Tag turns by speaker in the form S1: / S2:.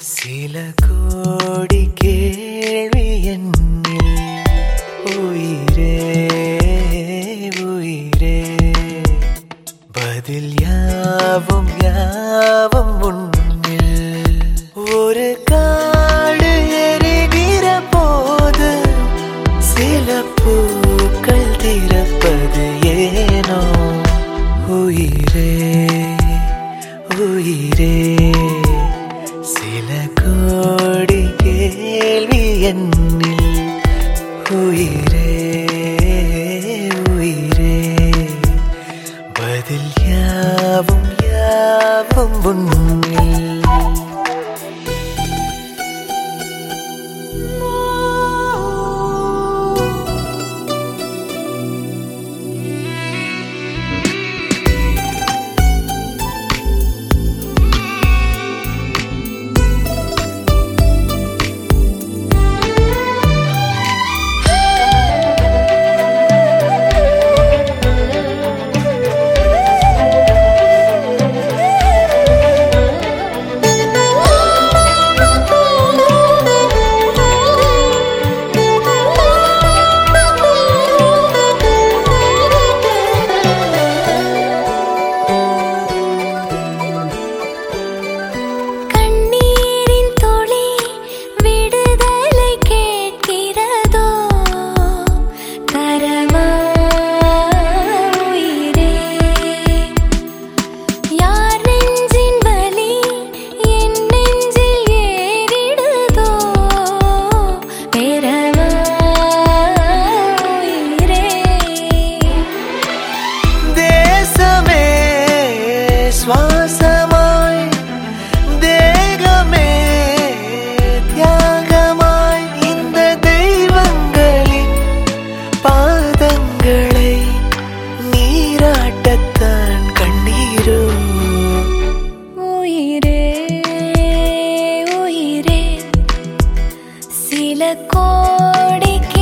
S1: சில கோடி கேள்வி என்னில் உயிரே உயிரே பதில் யாவும் யாவும் உன்னில். ஒரு காடு எரிகிற போது சில
S2: കോടിക്ക്